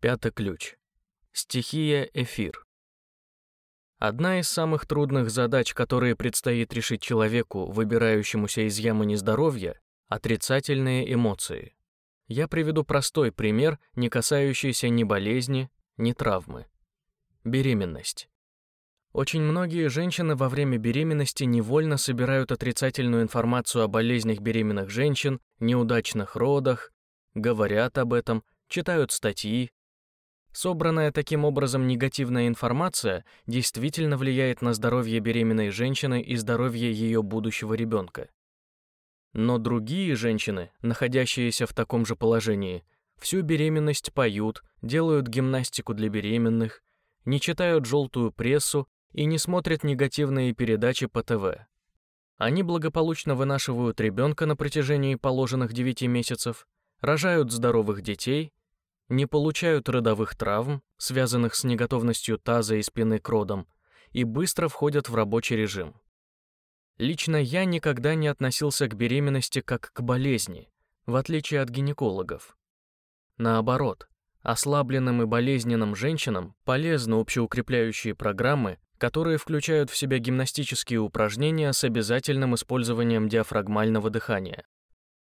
Пятый ключ. Стихия эфир. Одна из самых трудных задач, которые предстоит решить человеку, выбирающемуся из ямы нездоровья — отрицательные эмоции. Я приведу простой пример, не касающийся ни болезни, ни травмы. Беременность. Очень многие женщины во время беременности невольно собирают отрицательную информацию о болезнях беременных женщин, неудачных родах, говорят об этом, читают статьи. Собранная таким образом негативная информация действительно влияет на здоровье беременной женщины и здоровье ее будущего ребенка. Но другие женщины, находящиеся в таком же положении, всю беременность поют, делают гимнастику для беременных, не читают желтую прессу и не смотрят негативные передачи по ТВ. Они благополучно вынашивают ребенка на протяжении положенных 9 месяцев, рожают здоровых детей, не получают родовых травм, связанных с неготовностью таза и спины к родам, и быстро входят в рабочий режим. Лично я никогда не относился к беременности как к болезни, в отличие от гинекологов. Наоборот, ослабленным и болезненным женщинам полезны общеукрепляющие программы, которые включают в себя гимнастические упражнения с обязательным использованием диафрагмального дыхания.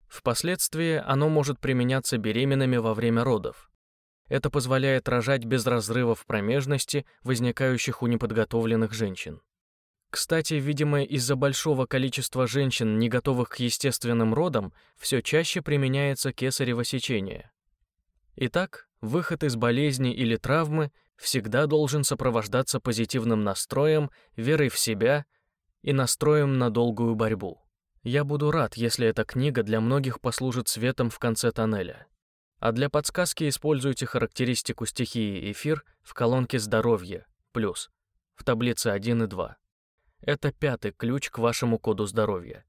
Впоследствии оно может применяться беременными во время родов. Это позволяет рожать без разрывов промежности, возникающих у неподготовленных женщин. Кстати, видимо, из-за большого количества женщин, не готовых к естественным родам, все чаще применяется кесарево сечение. Итак, выход из болезни или травмы всегда должен сопровождаться позитивным настроем, верой в себя и настроем на долгую борьбу. Я буду рад, если эта книга для многих послужит светом в конце тоннеля. А для подсказки используйте характеристику стихии эфир в колонке «Здоровье» плюс в таблице 1 и 2. Это пятый ключ к вашему коду здоровья.